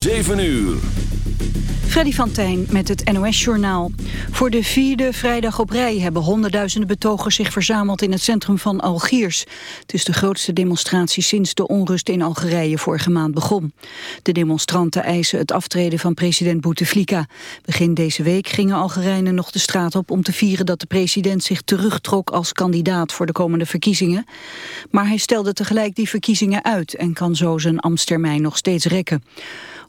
7 uur. Freddy van Tijn met het NOS-journaal. Voor de vierde vrijdag op rij hebben honderdduizenden betogers zich verzameld in het centrum van Algiers. Het is de grootste demonstratie sinds de onrust in Algerije vorige maand begon. De demonstranten eisen het aftreden van president Bouteflika. Begin deze week gingen Algerijnen nog de straat op om te vieren dat de president zich terugtrok als kandidaat voor de komende verkiezingen. Maar hij stelde tegelijk die verkiezingen uit en kan zo zijn ambtstermijn nog steeds rekken.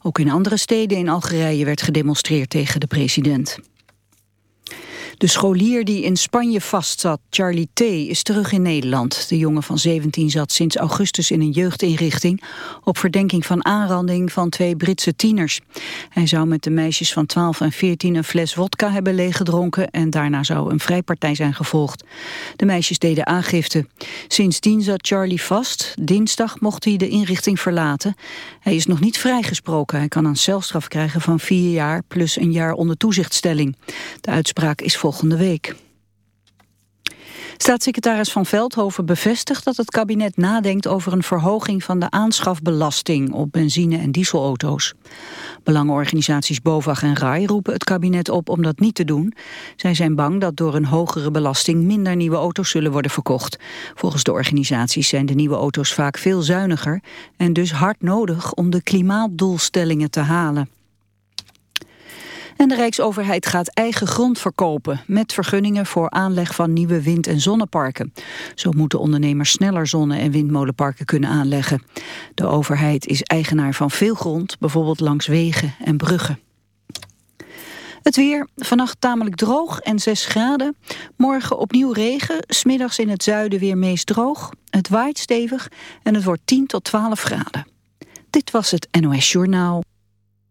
Ook in andere steden in Algerije werd gedemonstreerd tegen de president. De scholier die in Spanje vastzat, Charlie T., is terug in Nederland. De jongen van 17 zat sinds augustus in een jeugdinrichting... op verdenking van aanranding van twee Britse tieners. Hij zou met de meisjes van 12 en 14 een fles wodka hebben leeggedronken... en daarna zou een vrijpartij zijn gevolgd. De meisjes deden aangifte. Sindsdien zat Charlie vast. Dinsdag mocht hij de inrichting verlaten. Hij is nog niet vrijgesproken. Hij kan een celstraf krijgen van vier jaar... plus een jaar onder toezichtstelling. De uitspraak is volgende week. Staatssecretaris Van Veldhoven bevestigt dat het kabinet nadenkt over een verhoging van de aanschafbelasting op benzine- en dieselauto's. Belangenorganisaties BOVAG en RAI roepen het kabinet op om dat niet te doen. Zij zijn bang dat door een hogere belasting minder nieuwe auto's zullen worden verkocht. Volgens de organisaties zijn de nieuwe auto's vaak veel zuiniger en dus hard nodig om de klimaatdoelstellingen te halen. En de Rijksoverheid gaat eigen grond verkopen... met vergunningen voor aanleg van nieuwe wind- en zonneparken. Zo moeten ondernemers sneller zonne- en windmolenparken kunnen aanleggen. De overheid is eigenaar van veel grond, bijvoorbeeld langs wegen en bruggen. Het weer, vannacht tamelijk droog en 6 graden. Morgen opnieuw regen, smiddags in het zuiden weer meest droog. Het waait stevig en het wordt 10 tot 12 graden. Dit was het NOS Journaal.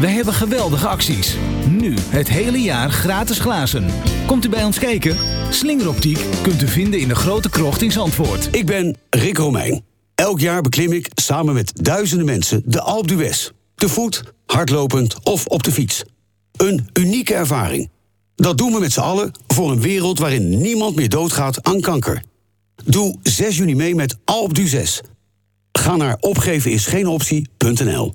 Wij hebben geweldige acties. Nu het hele jaar gratis glazen. Komt u bij ons kijken? Slingeroptiek kunt u vinden in de grote krocht in Zandvoort. Ik ben Rick Romeijn. Elk jaar beklim ik samen met duizenden mensen de Alpe d'Huez. Te voet, hardlopend of op de fiets. Een unieke ervaring. Dat doen we met z'n allen voor een wereld waarin niemand meer doodgaat aan kanker. Doe 6 juni mee met d'Huez. Ga naar opgevenisgeenoptie.nl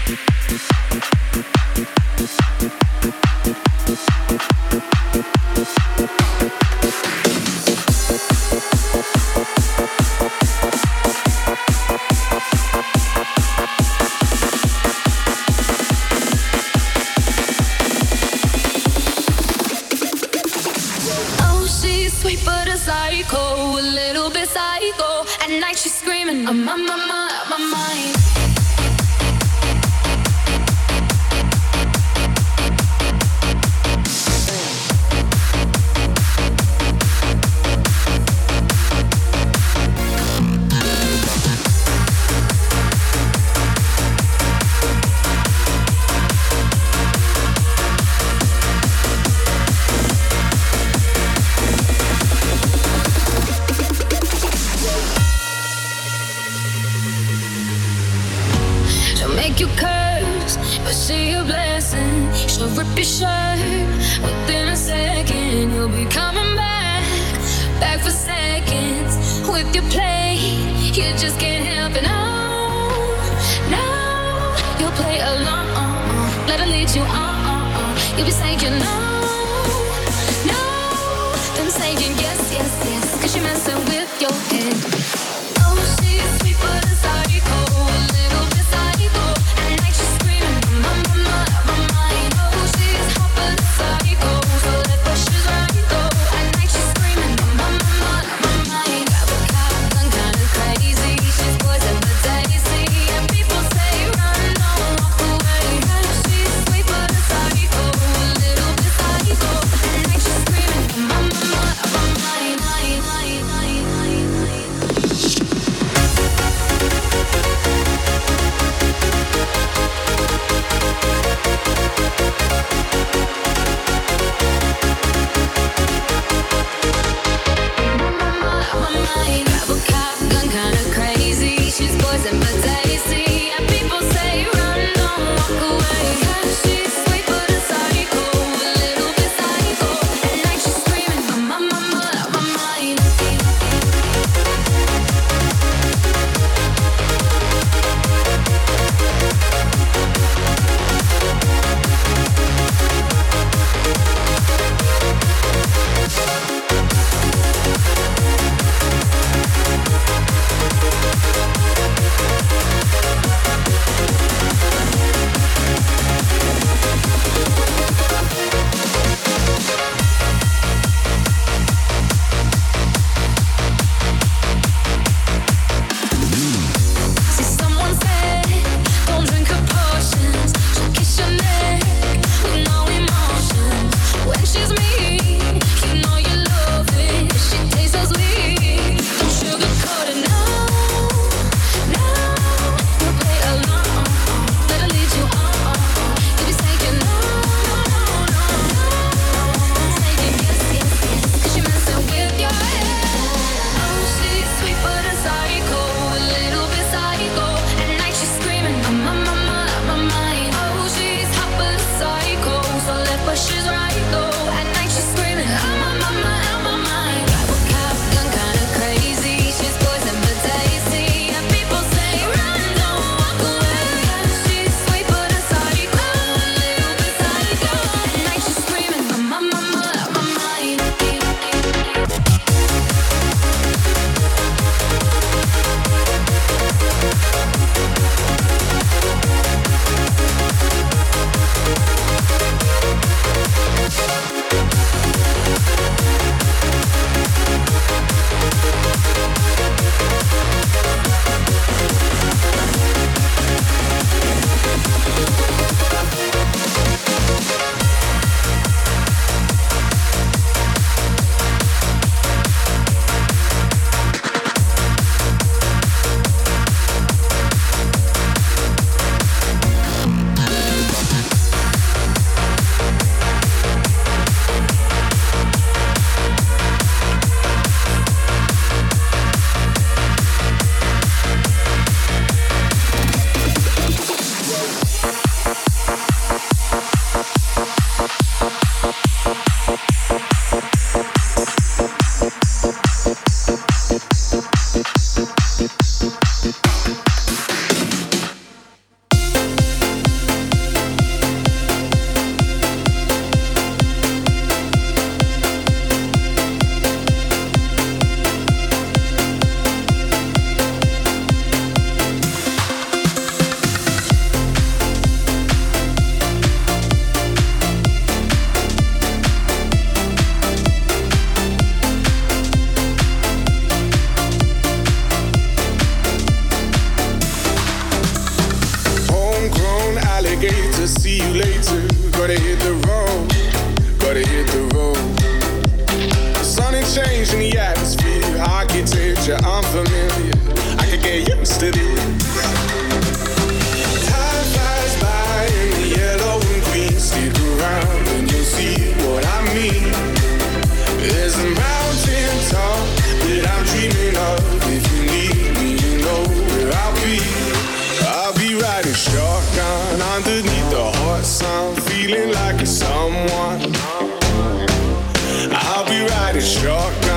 Shock.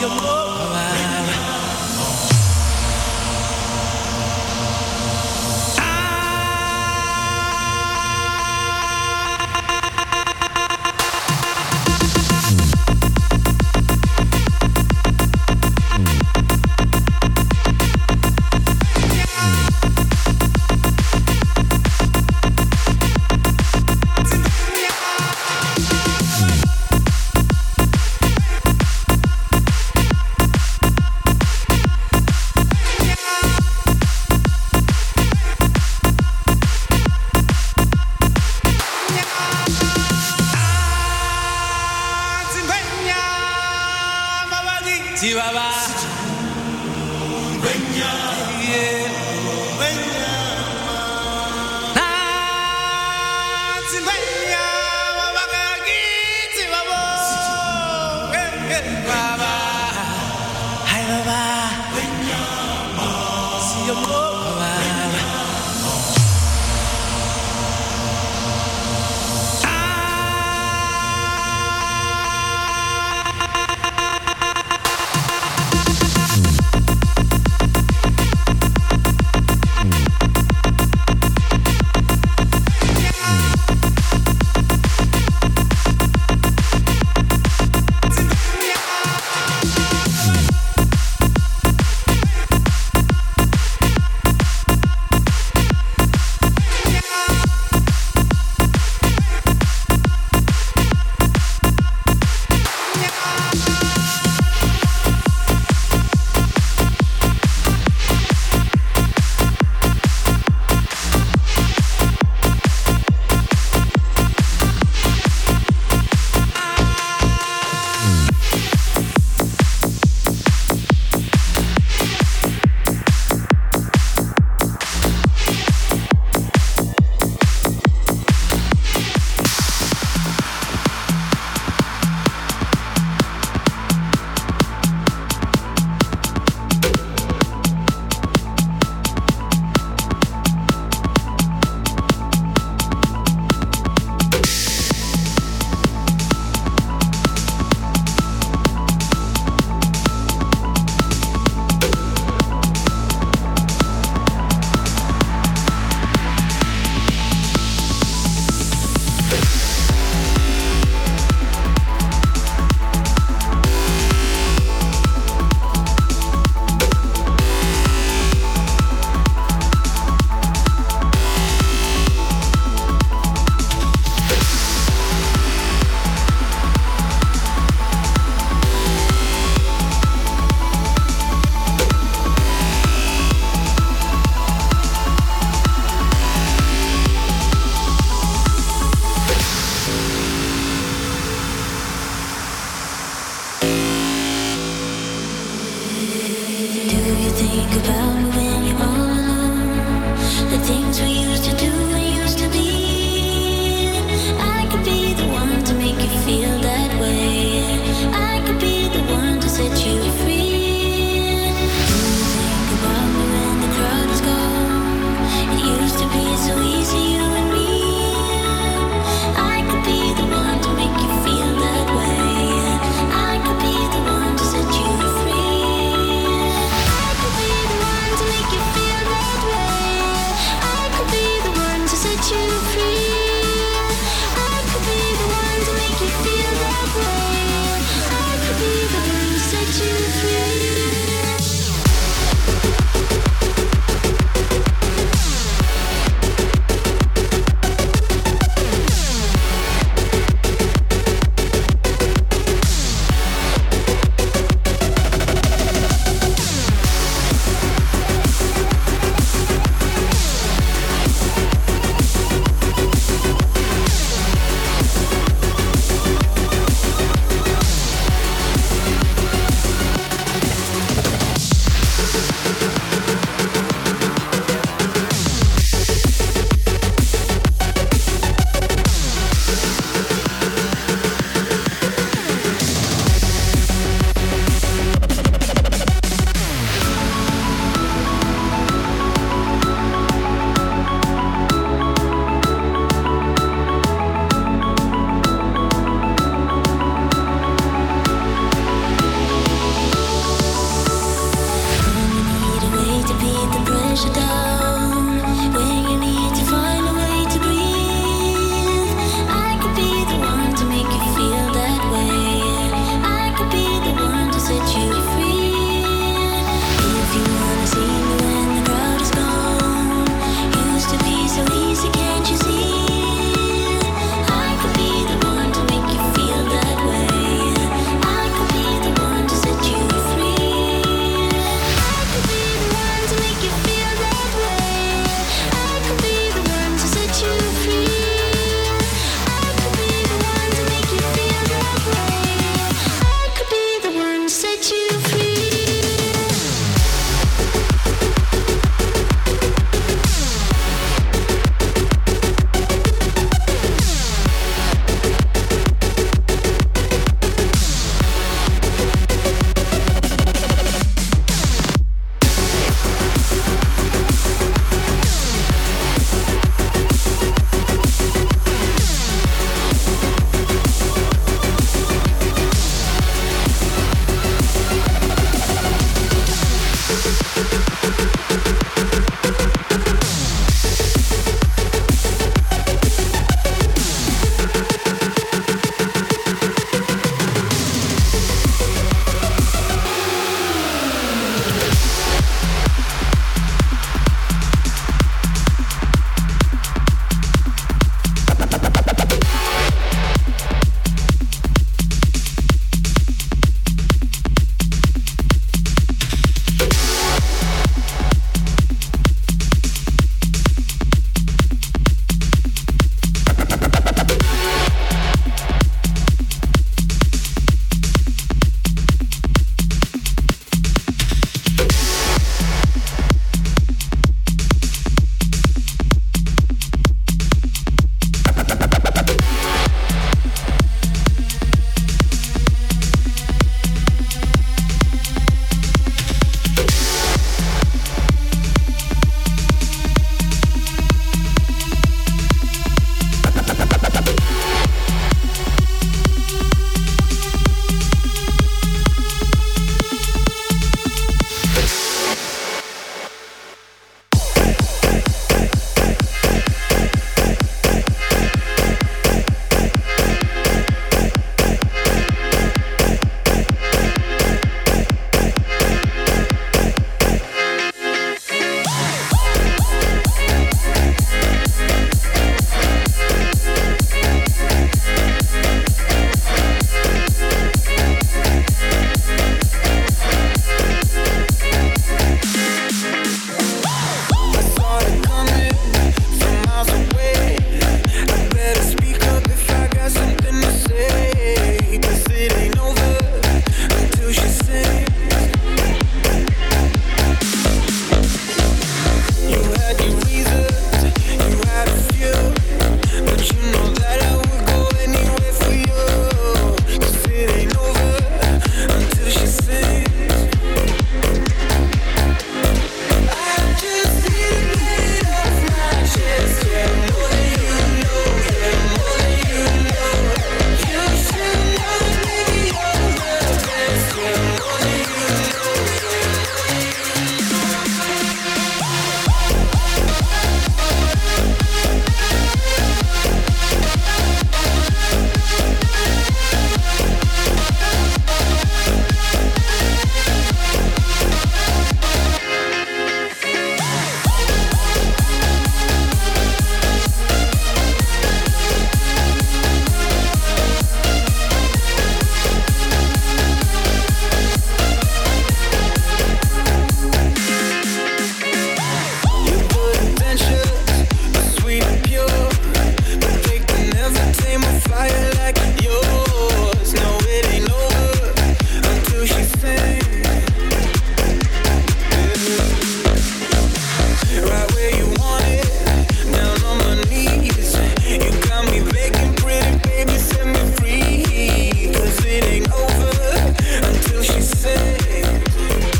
your more. Chibaba. Venga. Venga.